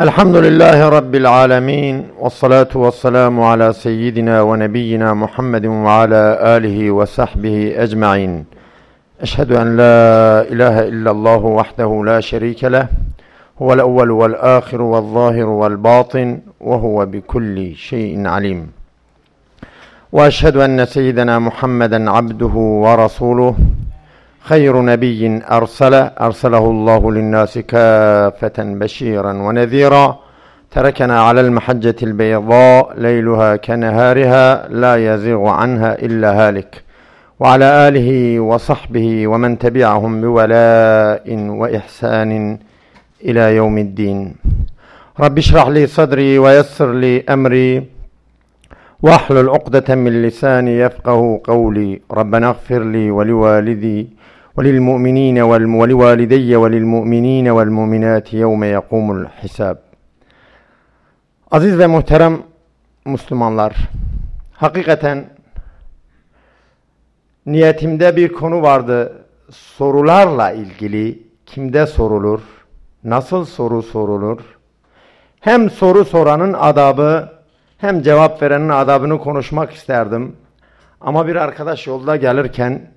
الحمد لله رب العالمين والصلاة والسلام على سيدنا ونبينا محمد وعلى آله وصحبه أجمعين. أشهد أن لا إله إلا الله وحده لا شريك له هو الأول والآخر والظاهر والباطن وهو بكل شيء عليم. وأشهد أن سيدنا محمدا عبده ورسوله خير نبي أرسل أرسله الله للناس كافة بشيرا ونذيرا. تركنا على المحجة البيضاء ليلها كنهارها لا يزيغ عنها إلا هالك. وعلى آله وصحبه ومن تبعهم بولاء وإحسان إلى يوم الدين. رب اشرح لي صدري ويسر لي أمري. واحلل عقدة من لساني يفقه قولي. ربنا اغفر لي ولوالدي وللمؤمنين ولوالدي وللمؤمنين والمؤminat yevme yekumul hisab. Aziz ve muhterem Müslümanlar, hakikaten niyetimde bir konu vardı. Sorularla ilgili kimde sorulur, nasıl soru sorulur, hem soru soranın adabı hem cevap verenin adabını konuşmak isterdim. Ama bir arkadaş yolda gelirken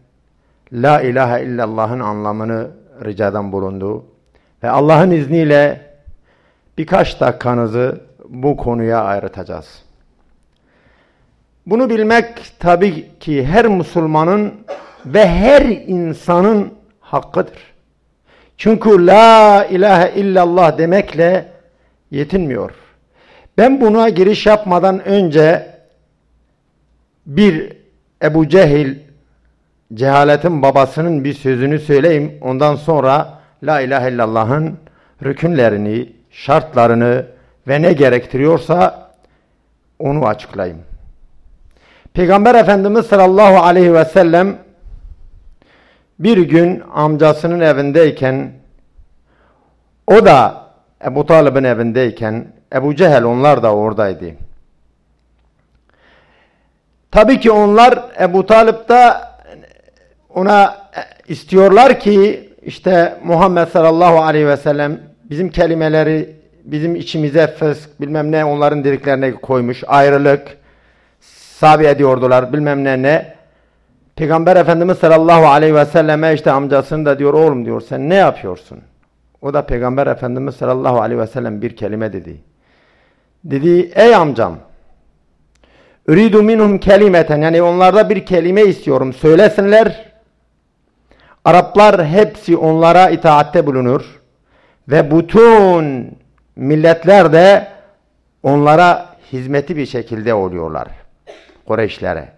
La ilahe illallah'ın anlamını ricadan bulundu. Ve Allah'ın izniyle birkaç dakikanızı bu konuya ayrıtacağız. Bunu bilmek tabii ki her Müslümanın ve her insanın hakkıdır. Çünkü la ilahe illallah demekle yetinmiyor. Ben buna giriş yapmadan önce bir Ebu Cehil cehaletin babasının bir sözünü söyleyeyim. Ondan sonra La ilahe illallah'ın rükünlerini, şartlarını ve ne gerektiriyorsa onu açıklayayım. Peygamber Efendimiz sallallahu aleyhi ve sellem bir gün amcasının evindeyken o da Ebu Talib'in evindeyken Ebu Cehel onlar da oradaydı. Tabii ki onlar Ebu Talip'ta ona e, istiyorlar ki işte Muhammed sallallahu aleyhi ve sellem bizim kelimeleri bizim içimize fısk bilmem ne onların dediklerine koymuş ayrılık sabi ediyordular bilmem ne ne Peygamber Efendimiz sallallahu aleyhi ve selleme işte amcasını da diyor oğlum diyor sen ne yapıyorsun? O da Peygamber Efendimiz sallallahu aleyhi ve sellem bir kelime dedi. Dedi ey amcam Üridu minhum kelimeten yani onlarda bir kelime istiyorum söylesinler Araplar hepsi onlara itaatte bulunur ve bütün milletler de onlara hizmeti bir şekilde oluyorlar. Kureyşlere.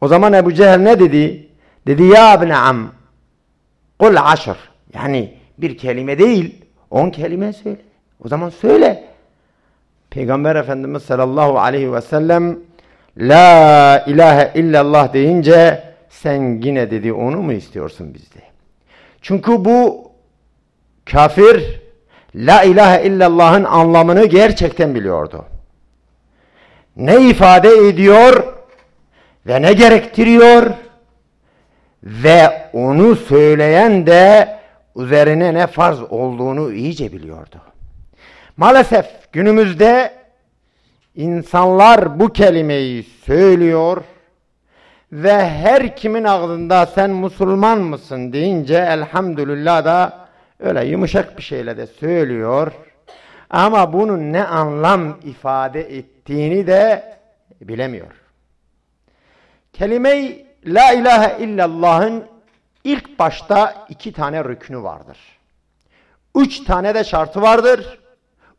O zaman Ebu Cehil ne dedi? Dedi ya ibn am kul aşır. Yani bir kelime değil on kelime söyle. O zaman söyle. Peygamber Efendimiz sallallahu aleyhi ve sellem La ilahe illallah deyince sen yine dedi onu mu istiyorsun bizde? Çünkü bu kafir La ilahe illallah'ın anlamını gerçekten biliyordu. Ne ifade ediyor ve ne gerektiriyor ve onu söyleyen de üzerine ne farz olduğunu iyice biliyordu. Maalesef günümüzde insanlar bu kelimeyi söylüyor ve her kimin ağzında sen Müslüman mısın deyince elhamdülillah da öyle yumuşak bir şeyle de söylüyor. Ama bunun ne anlam ifade ettiğini de bilemiyor. Kelime-i La ilahe illallah'ın ilk başta iki tane rükünü vardır. Üç tane de şartı vardır.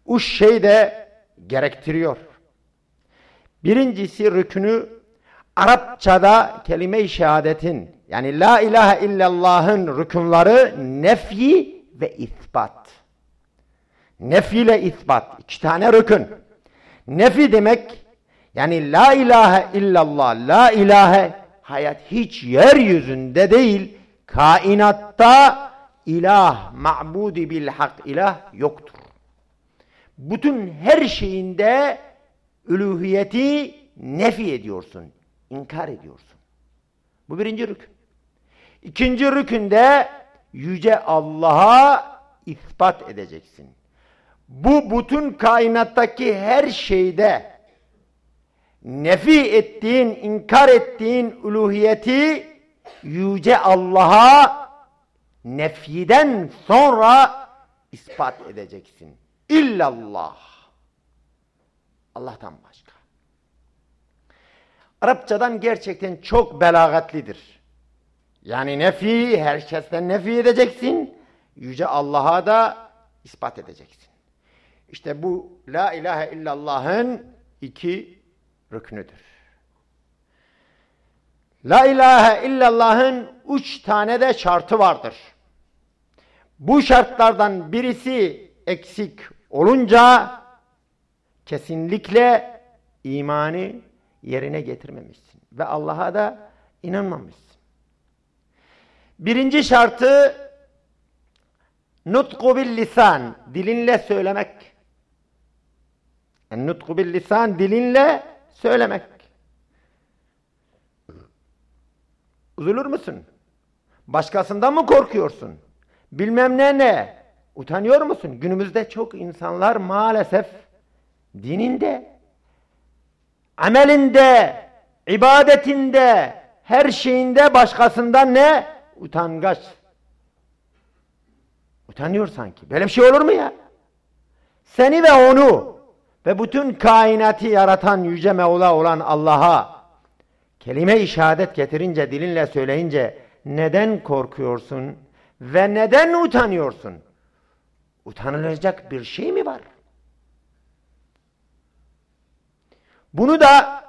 Üç şey de gerektiriyor. Birincisi rükünü Arapçada kelime-i şehadetin yani la ilahe illallah'ın rükunları nefyi ve isbat. Nefi ile isbat. iki tane rükün. Nefi demek yani la ilahe illallah, la ilahe hayat hiç yeryüzünde değil, kainatta ilah, ma'budi bil hak ilah yoktur. Bütün her şeyinde üluhiyeti nefi ediyorsun inkar ediyorsun. Bu birinci rükün. İkinci rükünde yüce Allah'a ispat edeceksin. bu bütün kainattaki her şeyde nefi ettiğin, inkar ettiğin uluhiyeti yüce Allah'a nefiden sonra ispat edeceksin. İllallah. Allah'tan başka. Arapçadan gerçekten çok belagatlidir. Yani nefi, herkesten nefi edeceksin. Yüce Allah'a da ispat edeceksin. İşte bu La ilahe illallah'ın iki rüknüdür. La ilahe illallah'ın üç tane de şartı vardır. Bu şartlardan birisi eksik olunca kesinlikle imanı yerine getirmemişsin. Ve Allah'a da inanmamışsın. Birinci şartı nutku bil lisan, dilinle söylemek. Nutku bil lisan, dilinle söylemek. Üzülür müsün? Başkasından mı korkuyorsun? Bilmem ne ne? Utanıyor musun? Günümüzde çok insanlar maalesef dininde, amelinde, ibadetinde, her şeyinde başkasından ne? Utangaç. Utanıyor sanki. Böyle bir şey olur mu ya? Seni ve onu ve bütün kainatı yaratan Yüce Mevla olan Allah'a kelime-i şehadet getirince, dilinle söyleyince neden korkuyorsun ve neden utanıyorsun? Utanılacak bir şey mi var? Bunu da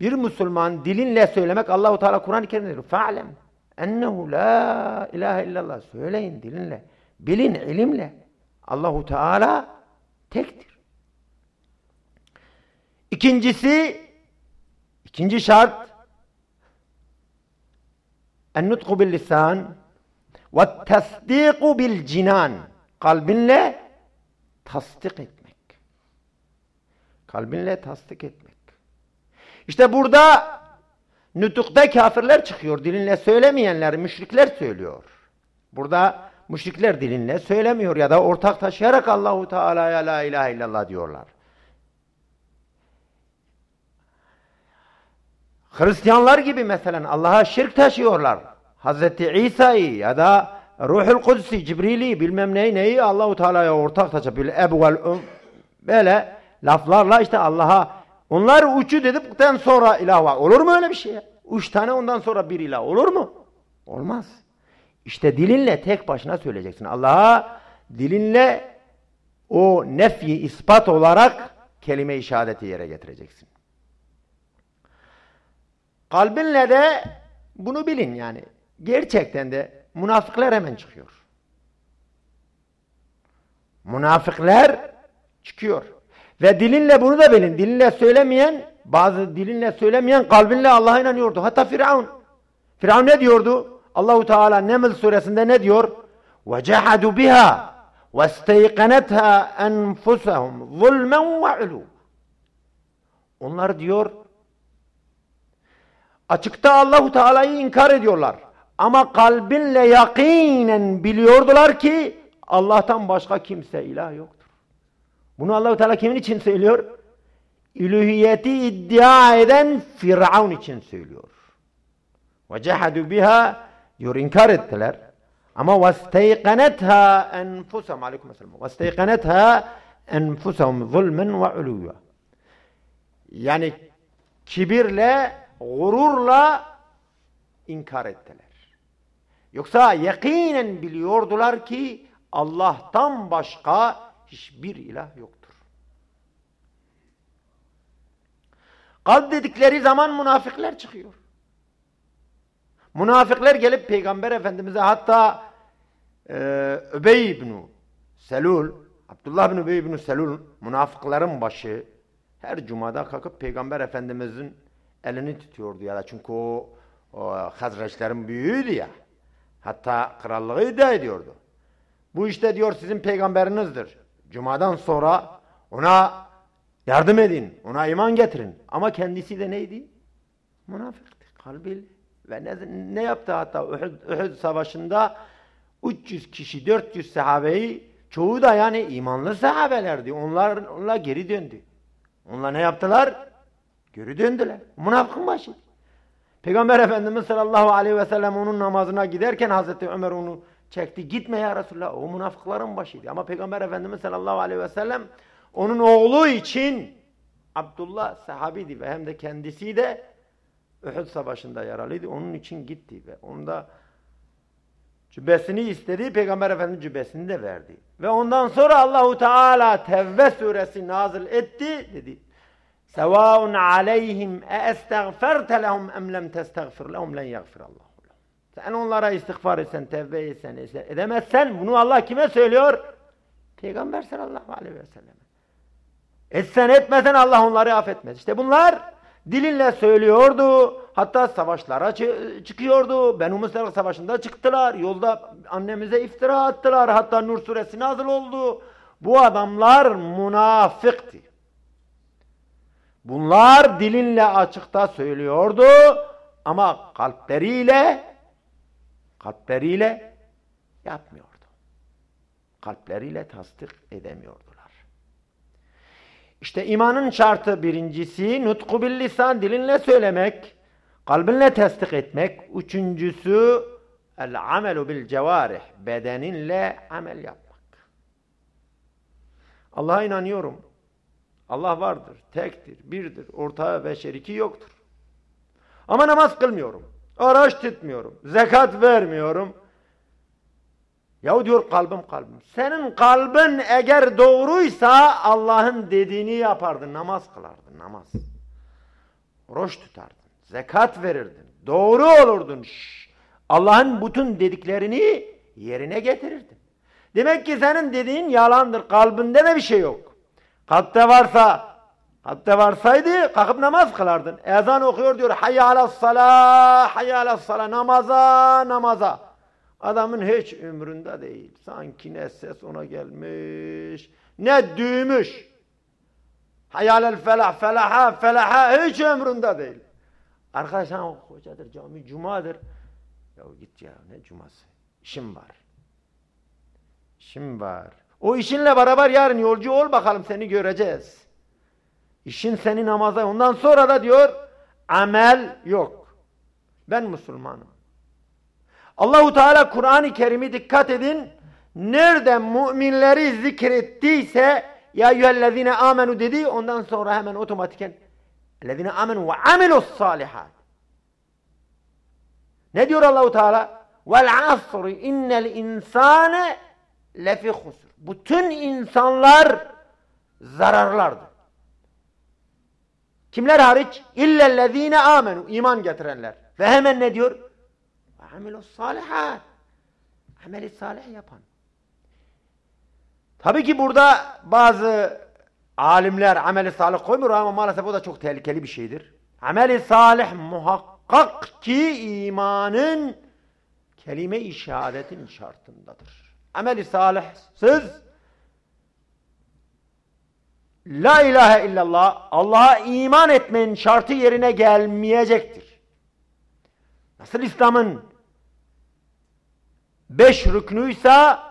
bir Müslüman dilinle söylemek Allahu Teala Kur'an-ı Kerim'de. Fa'lem ennehu la ilahe illallah. Söyleyin dilinle. Bilin ilimle. Allahu Teala tektir. İkincisi ikinci şart en-nutku bil lisan ve tasdiku bil cinan. Kalbinle tasdik etmek. Kalbinle tasdik etmek. İşte burada nütukta kafirler çıkıyor. Dilinle söylemeyenler, müşrikler söylüyor. Burada müşrikler dilinle söylemiyor ya da ortak taşıyarak Allahu Teala'ya la ilahe illallah diyorlar. Hristiyanlar gibi mesela Allah'a şirk taşıyorlar. Hazreti İsa'yı ya da Ruhul Kudüs'ü, Cibril'i bilmem neyi neyi Allahu Teala'ya ortak vel um böyle laflarla işte Allah'a onlar uçu dedikten sonra ilah var. Olur mu öyle bir şey? Üç tane ondan sonra bir ilah olur mu? Olmaz. İşte dilinle tek başına söyleyeceksin. Allah'a dilinle o nefyi ispat olarak kelime-i şehadeti yere getireceksin. Kalbinle de bunu bilin yani. Gerçekten de münafıklar hemen çıkıyor. Münafıklar çıkıyor. Ve dilinle bunu da bilin. Dilinle söylemeyen, bazı dilinle söylemeyen kalbinle Allah'a inanıyordu. Hatta Firavun. Firavun ne diyordu? Allahu Teala Neml suresinde ne diyor? وَجَحَدُوا بِهَا وَاسْتَيْقَنَتْهَا أَنْفُسَهُمْ ظُلْمًا وَعُلُوا Onlar diyor açıkta Allahu Teala'yı inkar ediyorlar. Ama kalbinle yakinen biliyordular ki Allah'tan başka kimse ilah yoktur. Bunu Allahu Teala kimin için söylüyor? İlühiyeti iddia eden Firavun için söylüyor. Ve cehadu biha diyor inkar ettiler. Ama vesteyqanetha enfusahum aleyküm selam. Vesteyqanetha enfusahum zulmen ve uluva. Yani kibirle, gururla inkar ettiler. Yoksa yakinen biliyordular ki Allah'tan başka hiçbir ilah yoktur. Kalp dedikleri zaman münafıklar çıkıyor. Münafıklar gelip Peygamber Efendimiz'e hatta e, Übey ibn Selul, Abdullah bin Übey ibn Selul münafıkların başı her cumada kalkıp Peygamber Efendimiz'in elini tutuyordu ya da çünkü o, o Hazreçlerin büyüğüydü ya. Hatta krallığı iddia ediyordu. Bu işte diyor sizin peygamberinizdir. Cumadan sonra ona yardım edin, ona iman getirin. Ama kendisi de neydi? Münafıktı, kalbiyle. Ve ne, ne yaptı hatta Uhud, Uhud savaşında 300 kişi, 400 sahabeyi çoğu da yani imanlı sahabelerdi. Onlar, onlar geri döndü. Onlar ne yaptılar? Geri döndüler. Münafıkın başı. Peygamber Efendimiz sallallahu aleyhi ve sellem onun namazına giderken Hazreti Ömer onu çekti. Gitme ya Resulallah. O münafıkların başıydı. Ama Peygamber Efendimiz sallallahu aleyhi ve sellem onun oğlu için Abdullah sahabiydi ve hem de kendisi de Uhud savaşında yaralıydı. Onun için gitti ve onda cübbesini istedi. Peygamber Efendimiz cübbesini de verdi. Ve ondan sonra Allahu Teala Tevbe suresi nazil etti dedi. Sevaun aleyhim e estagferte lehum em lem testagfir lehum len yagfirallahu Sen onlara istiğfar etsen, tevbe etsen, edemezsen bunu Allah kime söylüyor? Peygamber sallallahu aleyhi ve sellem. Etsen etmesen Allah onları affetmez. İşte bunlar dilinle söylüyordu. Hatta savaşlara çıkıyordu. Benu Mısır savaşında çıktılar. Yolda annemize iftira attılar. Hatta Nur suresi nazıl oldu. Bu adamlar münafıktı. Bunlar dilinle açıkta söylüyordu ama kalpleriyle kalpleriyle yapmıyordu. Kalpleriyle tasdik edemiyordular. İşte imanın şartı birincisi nutku bil lisan dilinle söylemek, kalbinle tasdik etmek. Üçüncüsü el amelu bil cevarih bedeninle amel yapmak. Allah'a inanıyorum. Allah vardır, tektir, birdir, ortağı ve şeriki yoktur. Ama namaz kılmıyorum, araç tutmuyorum, zekat vermiyorum. Yahu diyor kalbim kalbim. Senin kalbin eğer doğruysa Allah'ın dediğini yapardın, namaz kılardın, namaz. Roş tutardın, zekat verirdin, doğru olurdun. Allah'ın bütün dediklerini yerine getirirdin. Demek ki senin dediğin yalandır, kalbinde de bir şey yok. Kalpte varsa, kalpte varsaydı kalkıp namaz kılardın. Ezan okuyor diyor. Hayya alas salah, hayya alas. Namaza, namaza. Adamın hiç ömründe değil. Sanki ne ses ona gelmiş, ne düğmüş. Hayalel felah, felaha, felaha hiç ömründe değil. Arkadaş ha hocadır, cami, cumadır. Ya git ya ne cuması. İşim var. İşim var. O işinle beraber yarın yolcu ol bakalım seni göreceğiz. İşin seni namaza. Ondan sonra da diyor amel yok. Ben Müslümanım. Allahu Teala Kur'an-ı Kerim'i dikkat edin. Nerede müminleri zikrettiyse ya eyyühellezine amenu dedi ondan sonra hemen otomatiken ellezine amenu ve amilus salihat. Ne diyor Allahu Teala? Vel asri innel insane lefi husr bütün insanlar zararlardı. Kimler hariç? İllellezine amenu. iman getirenler. Ve hemen ne diyor? Amilus salihat. Ameli salih yapan. Tabii ki burada bazı alimler ameli salih koymuyor ama maalesef o da çok tehlikeli bir şeydir. Ameli salih muhakkak ki imanın kelime-i şehadetin şartındadır ameli salihsiz La ilahe illallah Allah'a iman etmenin şartı yerine gelmeyecektir. Nasıl İslam'ın beş rüknüysa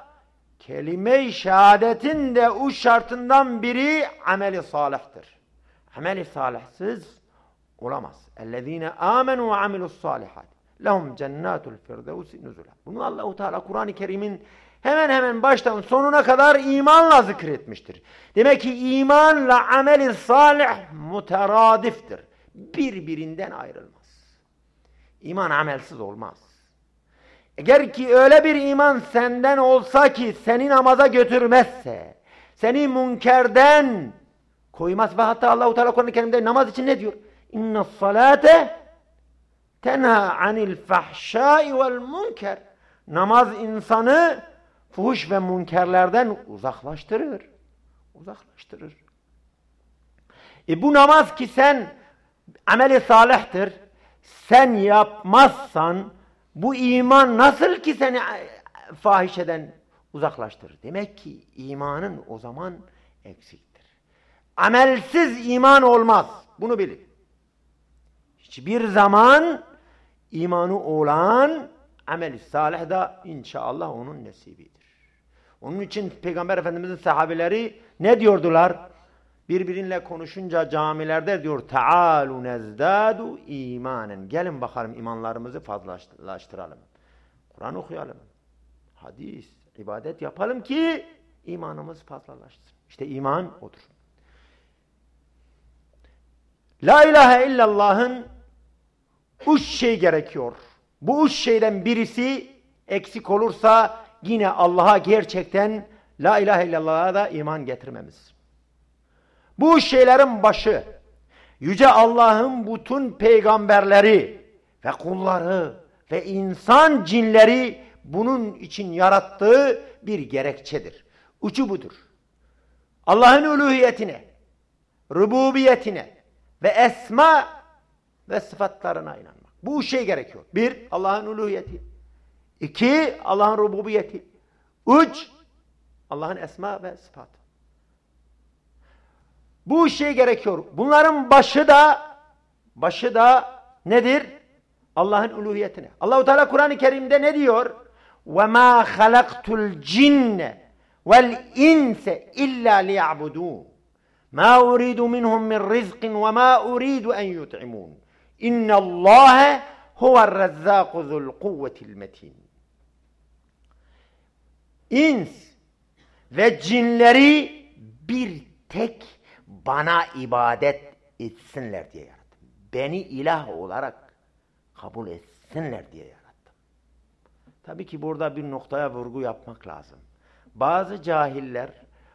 kelime-i şehadetin de o şartından biri ameli salihtir. Ameli salihsiz olamaz. اَلَّذ۪ينَ آمَنُوا وَعَمِلُوا الصَّالِحَاتِ لَهُمْ جَنَّاتُ الْفِرْدَوْسِ نُزُلًا Bunu Allah-u Teala Kur'an-ı Kerim'in hemen hemen baştan sonuna kadar imanla zikretmiştir. Demek ki imanla ameli salih muteradiftir. Birbirinden ayrılmaz. İman amelsiz olmaz. Eğer ki öyle bir iman senden olsa ki seni namaza götürmezse, seni münkerden koymaz ve hatta Allah-u Teala Kur'an-ı Kerim'de namaz için ne diyor? İnne salate tenha anil fahşai vel münker. Namaz insanı fuhuş ve münkerlerden uzaklaştırır. Uzaklaştırır. E bu namaz ki sen ameli salihtir. Sen yapmazsan bu iman nasıl ki seni e, fahişeden uzaklaştırır? Demek ki imanın o zaman eksiktir. Amelsiz iman olmaz. Bunu bilin. Hiçbir zaman imanı olan ameli salih da inşallah onun nesibidir. Onun için Peygamber Efendimizin sahabeleri ne diyordular? Birbirinle konuşunca camilerde diyor Taalu nezdadu imanen. Gelin bakalım imanlarımızı fazlalaştıralım. Kur'an okuyalım. Hadis, ibadet yapalım ki imanımız fazlalaşsın. İşte iman odur. La ilahe illallah'ın üç şey gerekiyor. Bu üç şeyden birisi eksik olursa yine Allah'a gerçekten la ilahe illallah'a da iman getirmemiz. Bu şeylerin başı Yüce Allah'ın bütün peygamberleri ve kulları ve insan cinleri bunun için yarattığı bir gerekçedir. Ucu budur. Allah'ın uluhiyetine, rububiyetine ve esma ve sıfatlarına inanmak. Bu şey gerekiyor. Bir, Allah'ın uluhiyeti. İki, Allah'ın rububiyeti. Üç, Allah'ın esma ve sıfatı. Bu şey gerekiyor. Bunların başı da başı da nedir? Allah'ın uluhiyetine. Allahu Teala Kur'an-ı Kerim'de ne diyor? Ve ma halaktul cinne vel inse illa liya'budun. Ma uridu minhum min rizqin ve ma uridu en yut'imun. İnna Allah huve'r-Rezzâku zul kuvvetil metin. İns ve cinleri bir tek bana ibadet etsinler diye yarattım. Beni ilah olarak kabul etsinler diye yarattım. Tabii ki burada bir noktaya vurgu yapmak lazım. Bazı cahiller,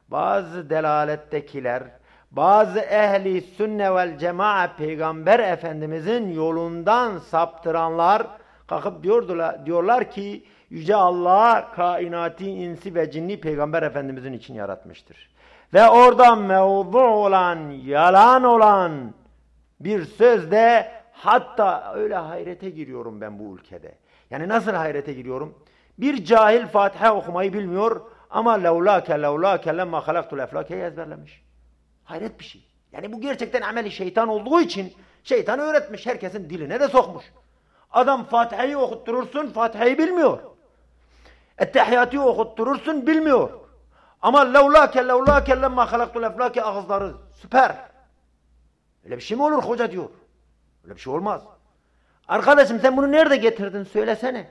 bazı delalettekiler, bazı ehli sünne vel cemaat peygamber efendimizin yolundan saptıranlar kalkıp diyordular, diyorlar ki Yüce Allah kainati insi ve cinni peygamber efendimizin için yaratmıştır. Ve orada mevzu olan, yalan olan bir sözde hatta öyle hayrete giriyorum ben bu ülkede. Yani nasıl hayrete giriyorum? Bir cahil Fatiha okumayı bilmiyor ama levlâke levlâke lemma halaktul eflâkeyi ezberlemiş. Hayret bir şey. Yani bu gerçekten ameli şeytan olduğu için şeytan öğretmiş. Herkesin diline de sokmuş. Adam Fatiha'yı okutturursun, Fatiha'yı bilmiyor. Ettehiyyatı okutturursun, bilmiyor. Ama levlâke levlâke lemma halaktul eflâke ağızları süper. Öyle bir şey mi olur hoca diyor. Öyle bir şey olmaz. Arkadaşım sen bunu nerede getirdin söylesene.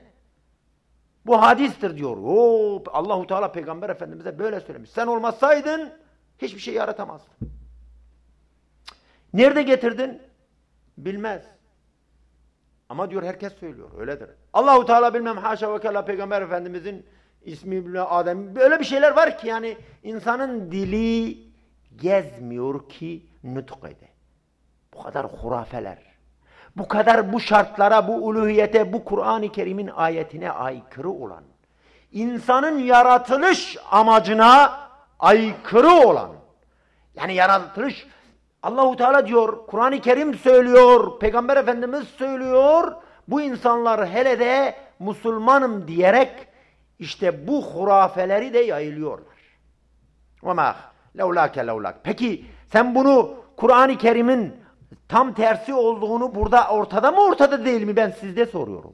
Bu hadistir diyor. Oo, Allahu Teala peygamber efendimize böyle söylemiş. Sen olmasaydın hiçbir şey yaratamazdın. Nerede getirdin? Bilmez. Ama diyor herkes söylüyor. Öyledir. Allahu Teala bilmem haşa ve kella peygamber efendimizin ismi bile Adem. Böyle bir şeyler var ki yani insanın dili gezmiyor ki nutuk ede. Bu kadar hurafeler. Bu kadar bu şartlara, bu uluhiyete, bu Kur'an-ı Kerim'in ayetine aykırı olan, insanın yaratılış amacına aykırı olan, yani yaratılış, Allahu Teala diyor, Kur'an-ı Kerim söylüyor, Peygamber Efendimiz söylüyor, bu insanlar hele de Müslümanım diyerek işte bu hurafeleri de yayılıyorlar. Ama levlake levlak. Peki sen bunu Kur'an-ı Kerim'in tam tersi olduğunu burada ortada mı ortada değil mi ben sizde soruyorum.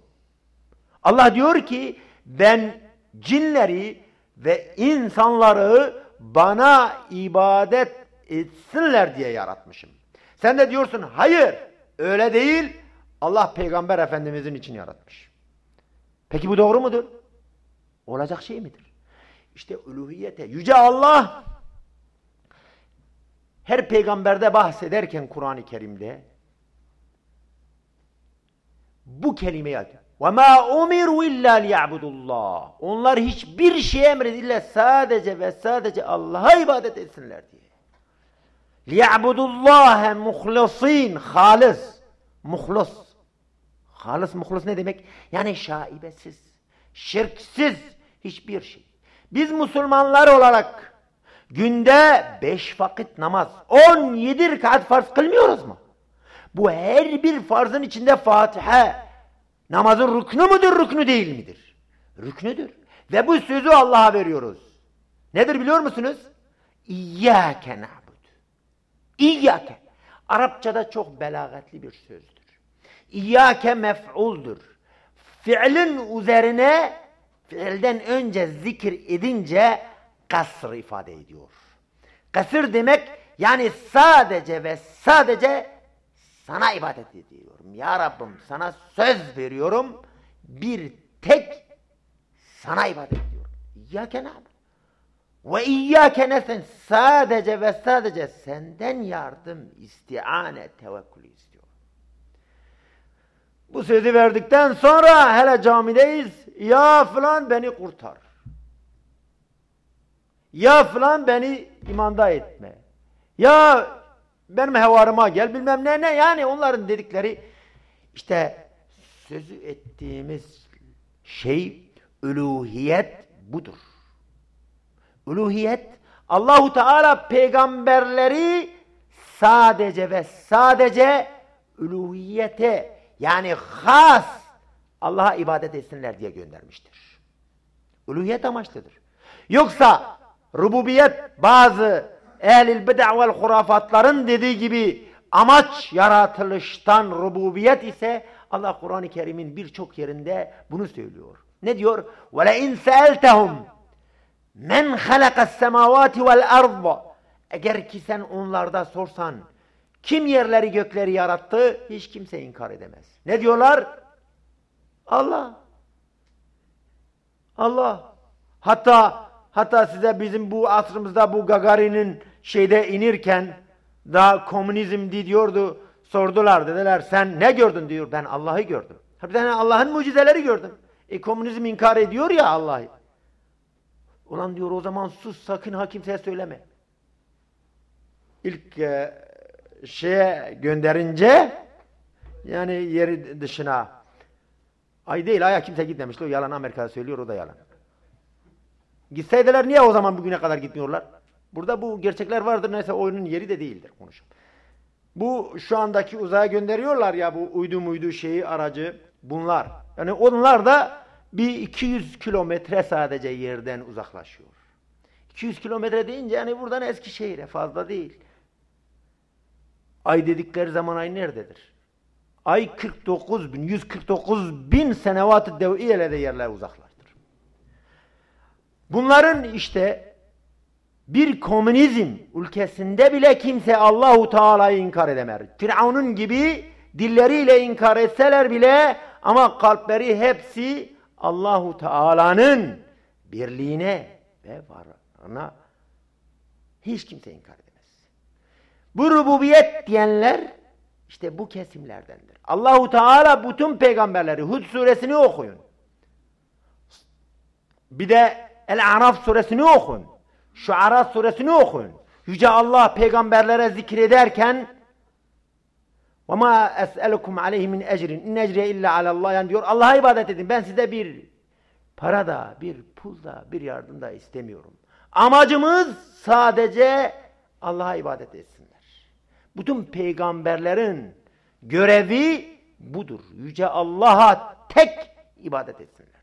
Allah diyor ki ben cinleri ve insanları bana ibadet etsinler diye yaratmışım. Sen de diyorsun hayır öyle değil Allah peygamber efendimizin için yaratmış. Peki bu doğru mudur? Olacak şey midir? İşte uluhiyete. Yüce Allah her peygamberde bahsederken Kur'an-ı Kerim'de bu kelimeyi atıyor. وَمَا اُمِرُوا اِلَّا لِيَعْبُدُ Onlar hiçbir şey emredilirler sadece ve sadece Allah'a ibadet etsinler diye. liyabudullaha muhlasin halis. Muhlas. Halis muhlas ne demek? Yani şaibesiz, şirksiz hiçbir şey. Biz Müslümanlar olarak günde beş vakit namaz, on yedi rekat farz kılmıyoruz mu? Bu her bir farzın içinde Fatiha namazın rüknü müdür, rüknü değil midir? Rüknüdür. Ve bu sözü Allah'a veriyoruz. Nedir biliyor musunuz? İyyâke na'budu İyyâke. Arapçada çok belagatli bir sözdür. İyyâke mef'uldur. Fiilin üzerine fiilden önce zikir edince kasr ifade ediyor. Kasır demek yani sadece ve sadece sana ibadet ediyorum. Ya Rabbim sana söz veriyorum. Bir tek sana ibadet ediyorum. İyyâke nâbud. Ve iyyâke nesen sadece ve sadece senden yardım, istiane, tevekkül istiyor. Bu sözü verdikten sonra hele camideyiz. Ya falan beni kurtar. Ya falan beni imanda etme. Ya benim hevarıma gel bilmem ne ne yani onların dedikleri işte sözü ettiğimiz şey uluhiyet budur. Uluhiyet Allahu Teala peygamberleri sadece ve sadece uluhiyete yani has Allah'a ibadet etsinler diye göndermiştir. Uluhiyet amaçlıdır. Yoksa rububiyet bazı ehlil bid'a vel hurafatların dediği gibi amaç yaratılıştan rububiyet ise Allah Kur'an-ı Kerim'in birçok yerinde bunu söylüyor. Ne diyor? وَلَاِنْ سَأَلْتَهُمْ Men halakas semavati vel arda. Eğer ki sen onlarda sorsan kim yerleri gökleri yarattı hiç kimse inkar edemez. Ne diyorlar? Allah. Allah. Hatta hatta size bizim bu asrımızda bu Gagarin'in şeyde inirken daha komünizm diyordu. Sordular dediler sen ne gördün diyor. Ben Allah'ı gördüm. Bir tane Allah'ın mucizeleri gördüm. E komünizm inkar ediyor ya Allah'ı. Ulan diyor o zaman sus sakın ha kimseye söyleme. İlk e, şeye gönderince yani yeri dışına ay değil aya kimse gitmemişti. O yalan Amerika'da söylüyor o da yalan. Gitseydiler niye o zaman bugüne kadar gitmiyorlar? Burada bu gerçekler vardır neyse oyunun yeri de değildir konuşum. Bu şu andaki uzaya gönderiyorlar ya bu uydu muydu şeyi aracı bunlar. Yani onlar da bir 200 kilometre sadece yerden uzaklaşıyor. 200 kilometre deyince yani buradan Eskişehir'e fazla değil. Ay dedikleri zaman ay nerededir? Ay 49 bin, 149 bin senevat-ı dev'iyle de yerler uzaklaştır. Bunların işte bir komünizm ülkesinde bile kimse Allahu Teala'yı inkar edemez. Firavun'un gibi dilleriyle inkar etseler bile ama kalpleri hepsi Allahu Teala'nın birliğine ve varlığına hiç kimse inkar edemez. Bu rububiyet diyenler işte bu kesimlerdendir. Allahu Teala bütün peygamberleri Hud suresini okuyun. Bir de El-Araf suresini okuyun. Şuara suresini okuyun. Yüce Allah peygamberlere zikrederken ve ma es'elukum aleyhi min ecrin. İn ecriye illa alallah. Yani diyor Allah'a ibadet edin. Ben size bir para da, bir pul da, bir yardım da istemiyorum. Amacımız sadece Allah'a ibadet etsinler. Bütün peygamberlerin görevi budur. Yüce Allah'a tek ibadet etsinler.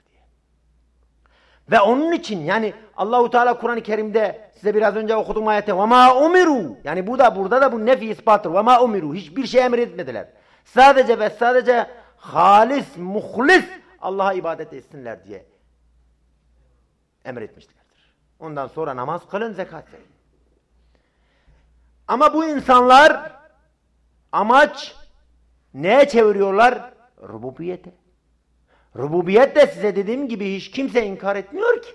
Ve onun için yani Allahu Teala Kur'an-ı Kerim'de size biraz önce okudum ayette ve ma umiru yani bu da burada da bu nefi ispattır. Ve ma umiru hiçbir şey emretmediler. Sadece ve sadece halis, muhlis Allah'a ibadet etsinler diye emretmişlerdir. Ondan sonra namaz kılın, zekat verin. Ama bu insanlar amaç neye çeviriyorlar? Rububiyete. Rububiyet de size dediğim gibi hiç kimse inkar etmiyor ki.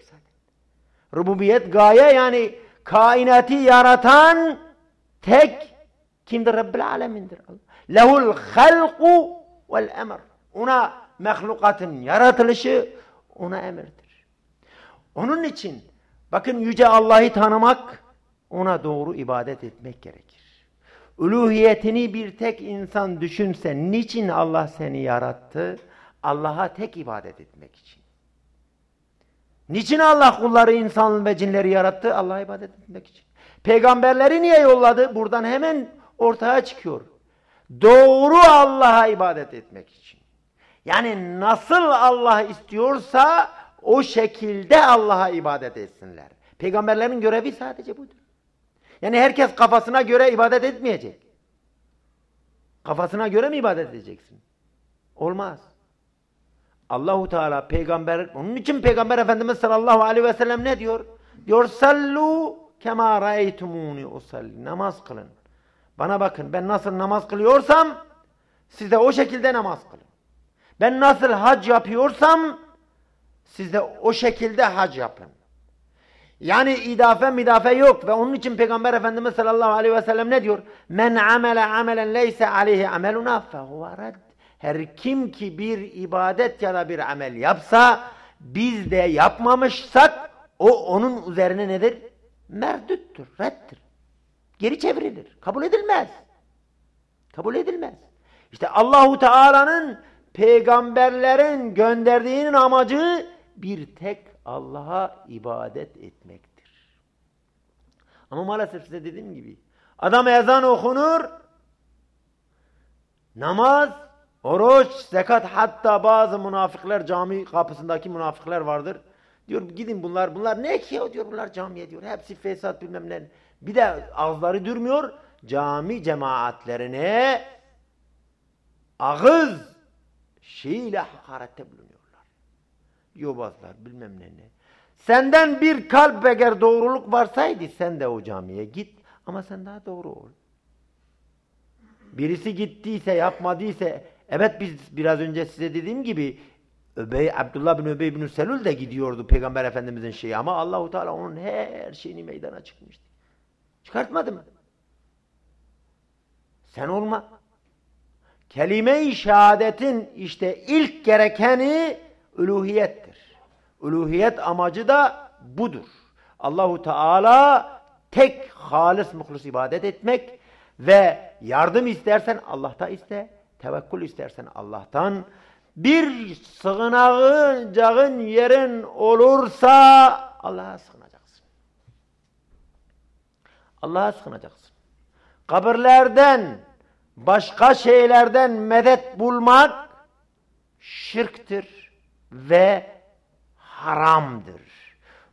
Rububiyet gaye yani kainatı yaratan tek kimdir? Rabbil alemindir. Lehul halku vel emr. Ona mahlukatın yaratılışı ona emirdir. Onun için bakın yüce Allah'ı tanımak ona doğru ibadet etmek gerekir. Uluhiyetini bir tek insan düşünse niçin Allah seni yarattı? Allah'a tek ibadet etmek için. Niçin Allah kulları, insan ve cinleri yarattı? Allah'a ibadet etmek için. Peygamberleri niye yolladı? Buradan hemen ortaya çıkıyor. Doğru Allah'a ibadet etmek için. Yani nasıl Allah istiyorsa o şekilde Allah'a ibadet etsinler. Peygamberlerin görevi sadece budur. Yani herkes kafasına göre ibadet etmeyecek. Kafasına göre mi ibadet edeceksin? Olmaz. Allahu Teala peygamber onun için peygamber efendimiz sallallahu aleyhi ve sellem ne diyor? Diyor sallu kema raeytumuni usalli. Namaz kılın. Bana bakın ben nasıl namaz kılıyorsam siz de o şekilde namaz kılın. Ben nasıl hac yapıyorsam siz de o şekilde hac yapın. Yani idafe midafe yok ve onun için Peygamber Efendimiz sallallahu aleyhi ve sellem ne diyor? Men amele amelen leyse aleyhi ameluna fehuve redd. Her kim ki bir ibadet ya da bir amel yapsa biz de yapmamışsak o onun üzerine nedir? Merdüttür, reddir. Geri çevrilir. Kabul edilmez. Kabul edilmez. İşte Allahu Teala'nın peygamberlerin gönderdiğinin amacı bir tek Allah'a ibadet etmektir. Ama maalesef size dediğim gibi adam ezan okunur namaz, oruç, zekat hatta bazı münafıklar cami kapısındaki münafıklar vardır. Diyor gidin bunlar bunlar ne ki diyor bunlar camiye diyor. Hepsi fesat bilmem ne. Bir de ağızları durmuyor. Cami cemaatlerine ağız şeyle hakarette bulunuyorlar. Yobazlar bilmem ne ne. Senden bir kalp eğer doğruluk varsaydı sen de o camiye git ama sen daha doğru ol. Birisi gittiyse yapmadıysa evet biz biraz önce size dediğim gibi Öbey, Abdullah bin Öbey bin Selül de gidiyordu Peygamber Efendimizin şeyi ama Allahu Teala onun her şeyini meydana çıkmıştı. Çıkartmadı mı? Sen olma. Kelime-i şehadetin işte ilk gerekeni uluhiyettir. Uluhiyet amacı da budur. Allahu Teala tek halis muhlus ibadet etmek ve yardım istersen Allah'ta iste, tevekkül istersen Allah'tan. Bir sığınacağın yerin olursa Allah'a sığınacaksın. Allah'a sığınacaksın. Kabirlerden, başka şeylerden medet bulmak şirktir ve haramdır.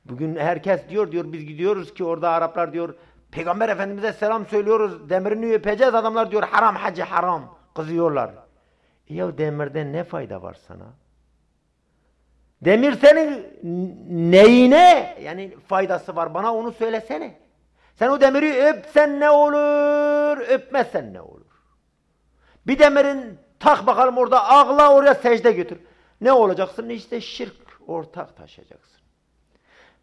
Bugün herkes diyor diyor biz gidiyoruz ki orada Araplar diyor Peygamber Efendimiz'e selam söylüyoruz demirini öpeceğiz adamlar diyor haram hacı haram kızıyorlar. E ya demirden ne fayda var sana? Demir senin neyine yani faydası var bana onu söylesene. Sen o demiri öpsen ne olur, öpmezsen ne olur? Bir demirin tak bakalım orada ağla oraya secde götür. Ne olacaksın? İşte şirk ortak taşıyacaksın.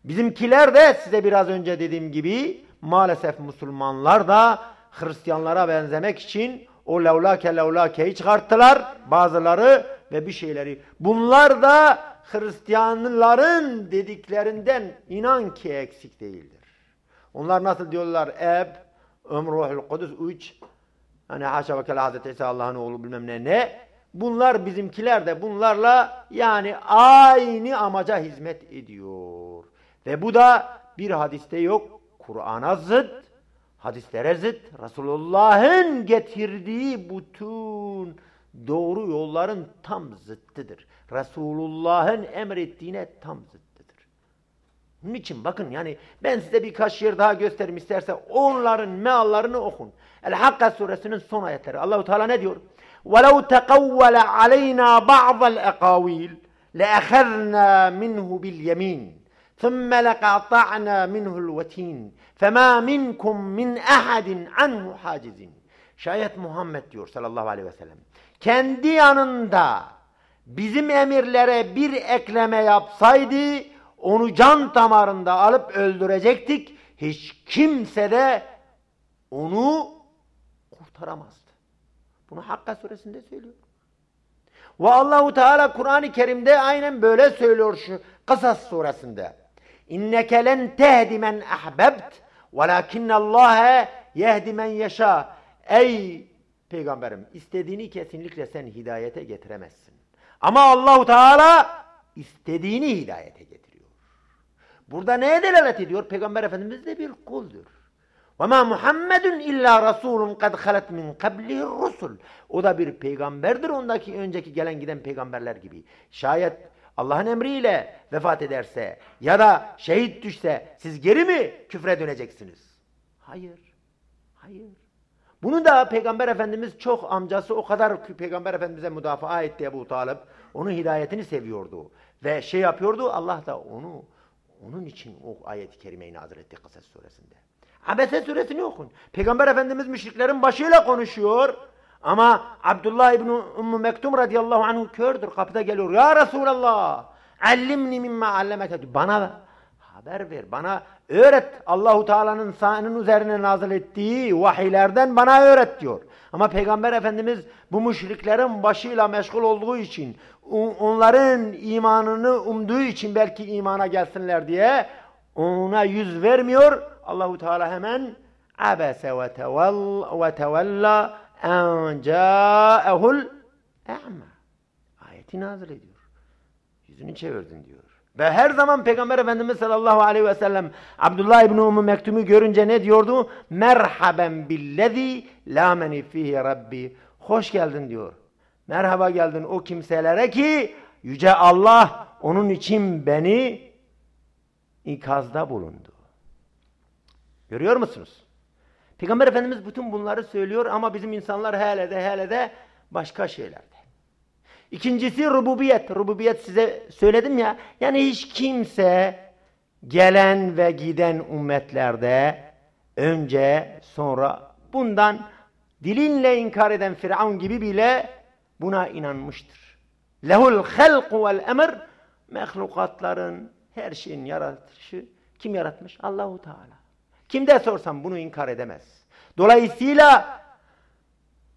Bizimkiler de size biraz önce dediğim gibi maalesef Müslümanlar da Hristiyanlara benzemek için o levlake levlakeyi çıkarttılar bazıları ve bir şeyleri. Bunlar da Hristiyanların dediklerinden inan ki eksik değildir. Onlar nasıl diyorlar? Eb, Ömruhul Kudüs, üç. Hani haşa ve kela Hazreti İsa Allah'ın oğlu bilmem ne ne. Bunlar bizimkiler de bunlarla yani aynı amaca hizmet ediyor. Ve bu da bir hadiste yok. Kur'an'a zıt, Hadislere zıt Resulullah'ın getirdiği bütün doğru yolların tam zıttıdır. Resulullah'ın emrettiğine tam zıttıdır. Bunun için bakın yani ben size birkaç yer daha göstereyim isterse onların meallarını okun. El-Hakka suresinin son ayetleri. Allahu Teala ne diyor? وَلَوْ تَقَوَّلَ عَلَيْنَا بَعْضَ الْاَقَاوِيلِ لَأَخَذْنَا مِنْهُ بِالْيَم۪ينَ ثُمَّ لَقَطَعْنَا مِنْهُ الْوَتِينِ فَمَا مِنْكُمْ مِنْ أَحَدٍ عَنْهُ حَاجِزٍ Şayet Muhammed diyor sallallahu aleyhi ve sellem. Kendi yanında bizim emirlere bir ekleme yapsaydı onu can damarında alıp öldürecektik. Hiç kimse de onu kurtaramazdı. Bunu Hakka suresinde söylüyor. Ve Allahu Teala Kur'an-ı Kerim'de aynen böyle söylüyor şu Kısas suresinde. İnneke len tehdi men ahbebt velakinnallâhe yehdi men yeşâ. Ey peygamberim istediğini kesinlikle sen hidayete getiremezsin. Ama Allahu Teala istediğini hidayete getiriyor. Burada neye delalet ediyor? Peygamber Efendimiz de bir kuldur. وَمَا مُحَمَّدٌ اِلَّا رَسُولٌ قَدْ خَلَتْ مِنْ قَبْلِهِ الرُّسُلُ O da bir peygamberdir ondaki önceki gelen giden peygamberler gibi. Şayet Allah'ın emriyle vefat ederse ya da şehit düşse siz geri mi küfre döneceksiniz? Hayır. Hayır. Bunu da Peygamber Efendimiz çok amcası o kadar Peygamber Efendimiz'e müdafaa etti Ebu Talip. Onun hidayetini seviyordu. Ve şey yapıyordu Allah da onu onun için o ayet-i kerimeyi nazil etti Kısas suresinde. Abese suresini okun. Peygamber Efendimiz müşriklerin başıyla konuşuyor. Ama Abdullah İbni Ümmü Mektum radıyallahu anh kördür. Kapıda geliyor. Ya Resulallah allimni mimma allemeke. Bana haber ver. Bana öğret. Allahu Teala'nın senin üzerine nazil ettiği vahiylerden bana öğret diyor. Ama Peygamber Efendimiz bu müşriklerin başıyla meşgul olduğu için onların imanını umduğu için belki imana gelsinler diye ona yüz vermiyor. Allahu Teala hemen abese ve tevella en ca'ehul e'ma. Ayeti nazil ediyor. Yüzünü çevirdin diyor. Ve her zaman Peygamber Efendimiz sallallahu aleyhi ve sellem Abdullah İbni Ummu Mektum'u görünce ne diyordu? Merhaben billezi la meni fihi rabbi. Hoş geldin diyor. Merhaba geldin o kimselere ki Yüce Allah onun için beni ikazda bulundu. Görüyor musunuz? Peygamber Efendimiz bütün bunları söylüyor ama bizim insanlar hele de hele de başka şeylerde. İkincisi rububiyet. Rububiyet size söyledim ya. Yani hiç kimse gelen ve giden ümmetlerde önce sonra bundan dilinle inkar eden Firavun gibi bile buna inanmıştır. Lehul halku vel emr mehlukatların her şeyin yaratışı kim yaratmış? Allahu Teala. Kimde sorsam bunu inkar edemez. Dolayısıyla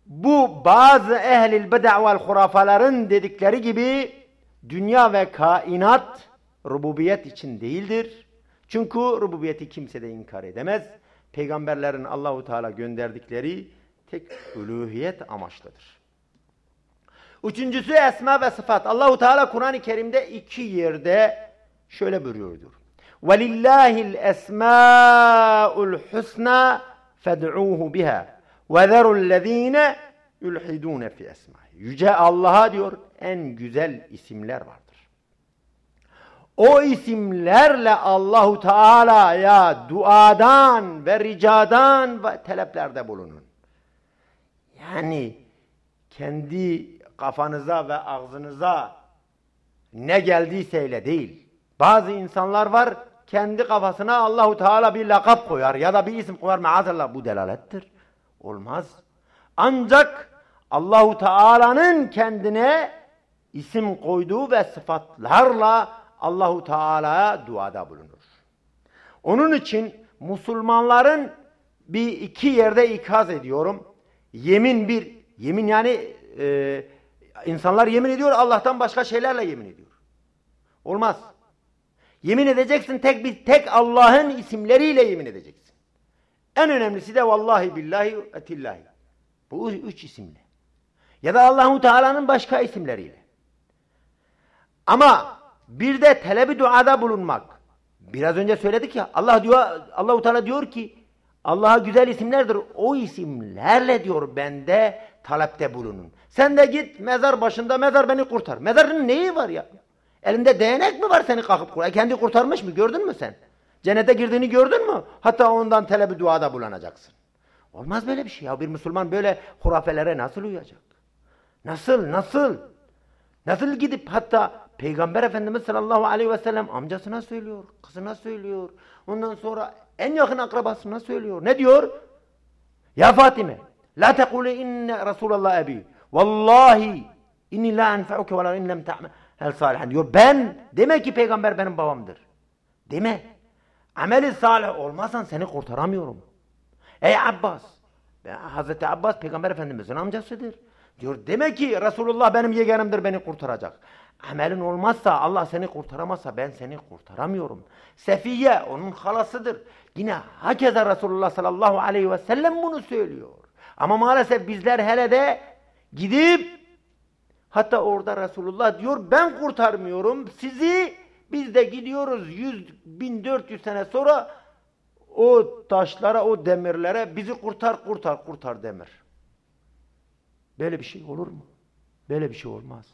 bu bazı ehlil beda vel hurafaların dedikleri gibi dünya ve kainat rububiyet için değildir. Çünkü rububiyeti kimse de inkar edemez. Peygamberlerin Allahu Teala gönderdikleri tek uluhiyet amaçlıdır. Üçüncüsü esma ve sıfat. Allahu Teala Kur'an-ı Kerim'de iki yerde şöyle buyuruyordur. وَلِلَّهِ الْاَسْمَاءُ الْحُسْنَى فَدْعُوهُ بِهَا وَذَرُوا الَّذ۪ينَ يُلْحِدُونَ فِي esma. Yüce Allah'a diyor en güzel isimler vardır. O isimlerle Allahu Teala'ya duadan ve ricadan ve taleplerde bulunun. Yani kendi kafanıza ve ağzınıza ne geldiyse değil. Bazı insanlar var kendi kafasına Allahu Teala bir lakap koyar ya da bir isim koyar maazallah bu delalettir. Olmaz. Ancak Allahu Teala'nın kendine isim koyduğu ve sıfatlarla Allahu Teala'ya duada bulunur. Onun için Müslümanların bir iki yerde ikaz ediyorum. Yemin bir, yemin yani e, insanlar yemin ediyor Allah'tan başka şeylerle yemin ediyor. Olmaz. Yemin edeceksin tek bir tek Allah'ın isimleriyle yemin edeceksin. En önemlisi de vallahi billahi etillahi. Bu üç isimle. Ya da Allahu Teala'nın başka isimleriyle. Ama bir de talebi duada bulunmak. Biraz önce söyledik ya Allah diyor Allahu Teala diyor ki Allah'a güzel isimlerdir. O isimlerle diyor bende talepte bulunun. Sen de git mezar başında mezar beni kurtar. Mezarın neyi var ya? Elinde değnek mi var seni kalkıp kurtar? E kendi kurtarmış mı? Gördün mü sen? Cennete girdiğini gördün mü? Hatta ondan talebi duada bulanacaksın. Olmaz böyle bir şey ya. Bir Müslüman böyle hurafelere nasıl uyacak? Nasıl? Nasıl? Nasıl gidip hatta Peygamber Efendimiz sallallahu aleyhi ve sellem amcasına söylüyor, kızına söylüyor. Ondan sonra en yakın akrabasına söylüyor. Ne diyor? Ya Fatime, la tekule inne Resulallah ebi. Vallahi inni la enfa'uke ve la in lem ta'mel salihan diyor. Ben deme ki peygamber benim babamdır. Deme. Ameli salih olmazsan seni kurtaramıyorum. Ey Abbas. Hazreti Abbas peygamber efendimizin amcasıdır. Diyor deme ki Resulullah benim yeğenimdir beni kurtaracak. Amelin olmazsa Allah seni kurtaramazsa ben seni kurtaramıyorum. Sefiye onun halasıdır. Yine hakeza Resulullah sallallahu aleyhi ve sellem bunu söylüyor. Ama maalesef bizler hele de gidip hatta orada Resulullah diyor ben kurtarmıyorum sizi biz de gidiyoruz 100 1400 sene sonra o taşlara o demirlere bizi kurtar kurtar kurtar demir. Böyle bir şey olur mu? Böyle bir şey olmaz.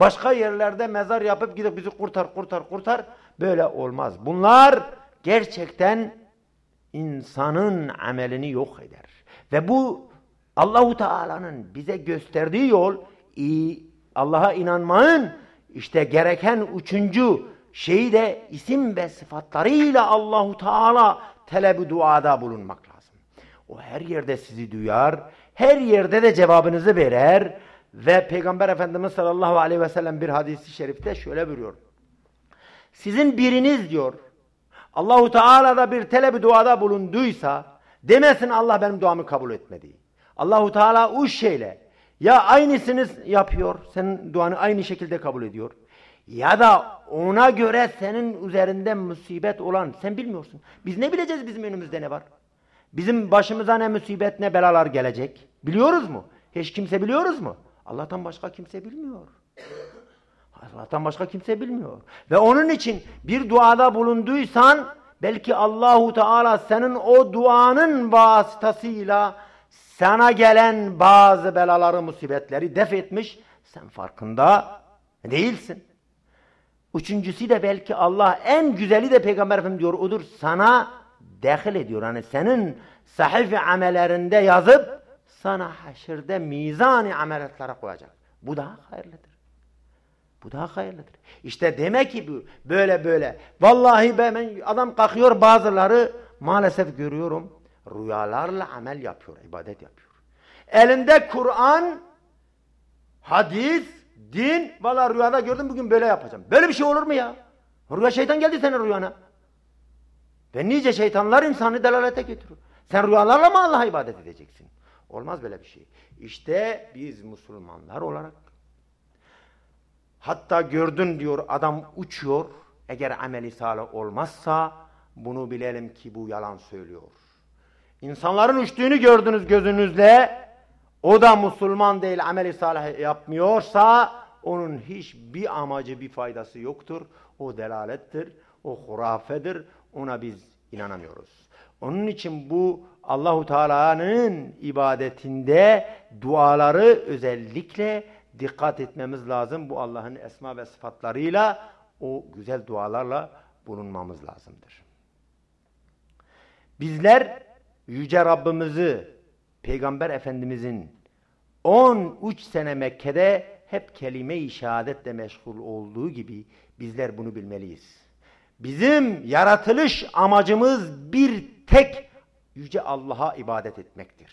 Başka yerlerde mezar yapıp gidip bizi kurtar kurtar kurtar böyle olmaz. Bunlar gerçekten insanın amelini yok eder. Ve bu Allahu Teala'nın bize gösterdiği yol Allah'a inanmanın işte gereken üçüncü şeyi de isim ve sıfatlarıyla Allahu Teala talebi duada bulunmak lazım. O her yerde sizi duyar, her yerde de cevabınızı verer ve Peygamber Efendimiz sallallahu aleyhi ve sellem bir hadisi şerifte şöyle buyuruyor. Sizin biriniz diyor Allahu Teala da bir talebi duada bulunduysa demesin Allah benim duamı kabul etmedi. Allahu Teala o şeyle ya aynısını yapıyor, senin duanı aynı şekilde kabul ediyor. Ya da ona göre senin üzerinde musibet olan sen bilmiyorsun. Biz ne bileceğiz bizim önümüzde ne var? Bizim başımıza ne musibet ne belalar gelecek. Biliyoruz mu? Hiç kimse biliyoruz mu? Allah'tan başka kimse bilmiyor. Allah'tan başka kimse bilmiyor. Ve onun için bir duada bulunduysan belki Allahu Teala senin o duanın vasıtasıyla sana gelen bazı belaları, musibetleri def etmiş. Sen farkında değilsin. Üçüncüsü de belki Allah en güzeli de Peygamber Efendimiz diyor odur. Sana dahil ediyor. Hani senin sahifi amellerinde yazıp sana haşirde mizani ameletlere koyacak. Bu daha hayırlıdır. Bu daha hayırlıdır. İşte demek ki bu böyle böyle. Vallahi ben adam kalkıyor bazıları maalesef görüyorum rüyalarla amel yapıyor, ibadet yapıyor. Elinde Kur'an, hadis, din, valla rüyada gördüm bugün böyle yapacağım. Böyle bir şey olur mu ya? Rüya şeytan geldi senin rüyana. Ve nice şeytanlar insanı delalete götürür. Sen rüyalarla mı Allah'a ibadet edeceksin? Olmaz böyle bir şey. İşte biz Müslümanlar olarak hatta gördün diyor adam uçuyor. Eğer ameli salih olmazsa bunu bilelim ki bu yalan söylüyor. İnsanların uçtuğunu gördünüz gözünüzle. O da Müslüman değil, ameli salih yapmıyorsa onun hiçbir amacı, bir faydası yoktur. O delalettir, o hurafedir. Ona biz inanamıyoruz. Onun için bu Allahu Teala'nın ibadetinde duaları özellikle dikkat etmemiz lazım. Bu Allah'ın esma ve sıfatlarıyla o güzel dualarla bulunmamız lazımdır. Bizler Yüce Rabbimizi, Peygamber Efendimizin 13 sene Mekke'de hep kelime-i şehadetle meşgul olduğu gibi bizler bunu bilmeliyiz. Bizim yaratılış amacımız bir tek Yüce Allah'a ibadet etmektir.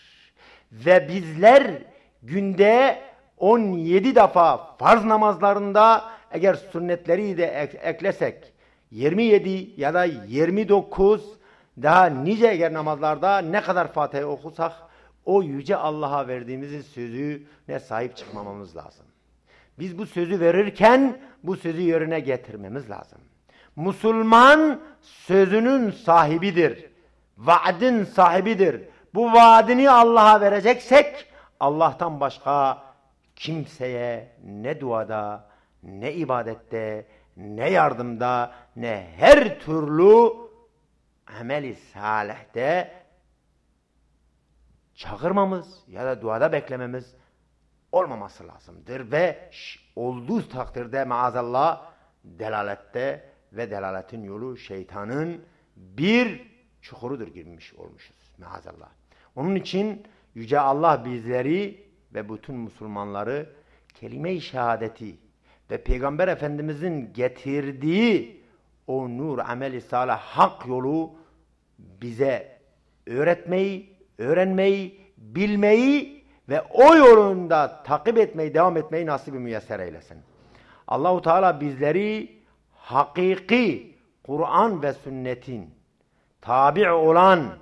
Ve bizler günde 17 defa farz namazlarında eğer sünnetleri de eklesek 27 ya da 29 daha nice eğer namazlarda ne kadar Fatiha okusak o yüce Allah'a verdiğimiz sözü ne sahip çıkmamamız lazım. Biz bu sözü verirken bu sözü yerine getirmemiz lazım. Müslüman sözünün sahibidir. Vaadin sahibidir. Bu vaadini Allah'a vereceksek Allah'tan başka kimseye ne duada, ne ibadette, ne yardımda, ne her türlü ameli salihte çağırmamız ya da duada beklememiz olmaması lazımdır ve olduğu takdirde maazallah delalette ve delaletin yolu şeytanın bir çukurudur girmiş olmuşuz maazallah. Onun için Yüce Allah bizleri ve bütün Müslümanları kelime-i şehadeti ve Peygamber Efendimizin getirdiği o nur ameli salih hak yolu bize öğretmeyi, öğrenmeyi, bilmeyi ve o yolunda takip etmeyi, devam etmeyi nasip müyesser eylesin. Allahu Teala bizleri hakiki Kur'an ve sünnetin tabi olan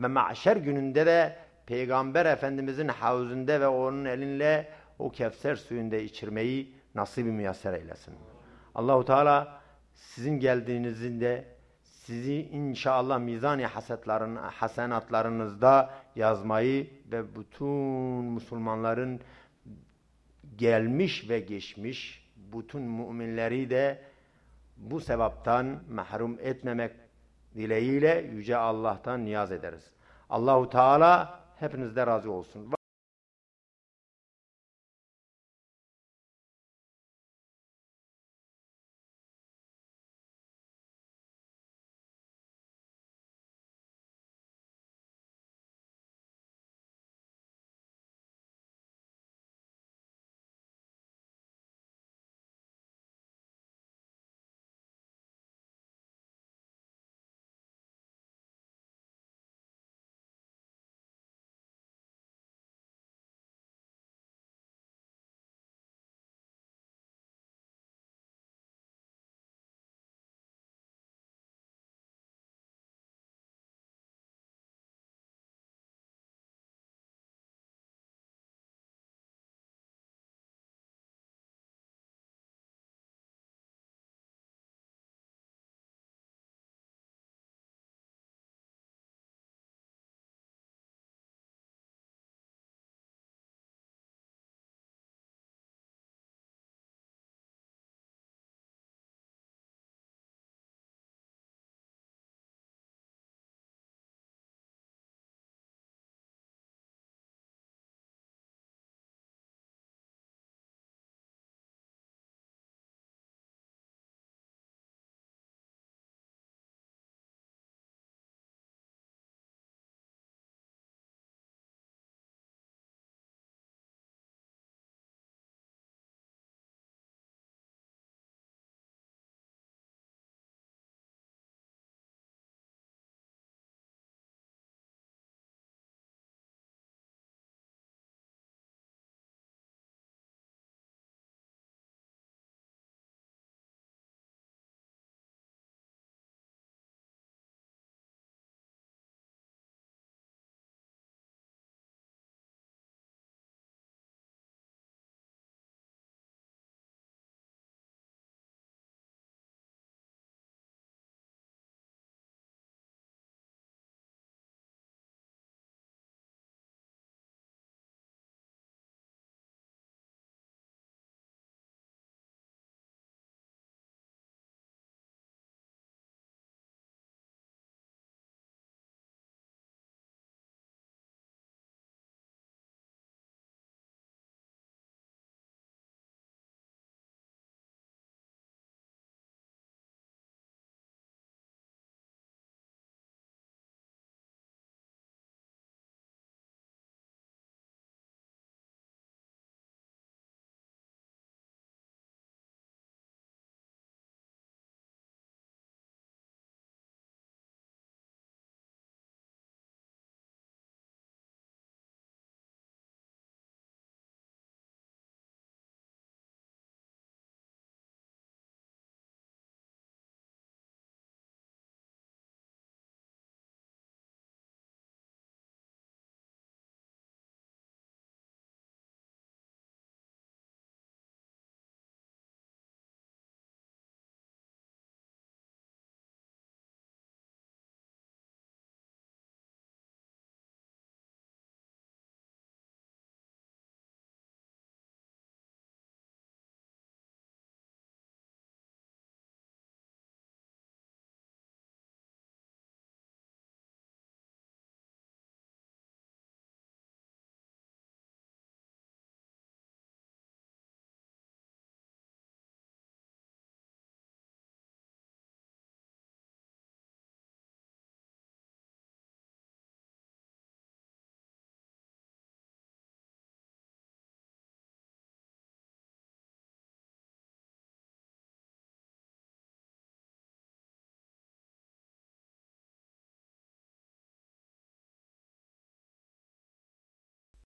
ve mahşer gününde de Peygamber Efendimizin havuzunda ve onun elinle o Kevser suyunda içirmeyi nasip müyesser eylesin. Allahu Teala sizin geldiğinizde sizi inşallah mizani hasetlerin, hasenatlarınızda yazmayı ve bütün Müslümanların gelmiş ve geçmiş bütün müminleri de bu sevaptan mahrum etmemek dileğiyle Yüce Allah'tan niyaz ederiz. Allahu Teala hepinizde razı olsun.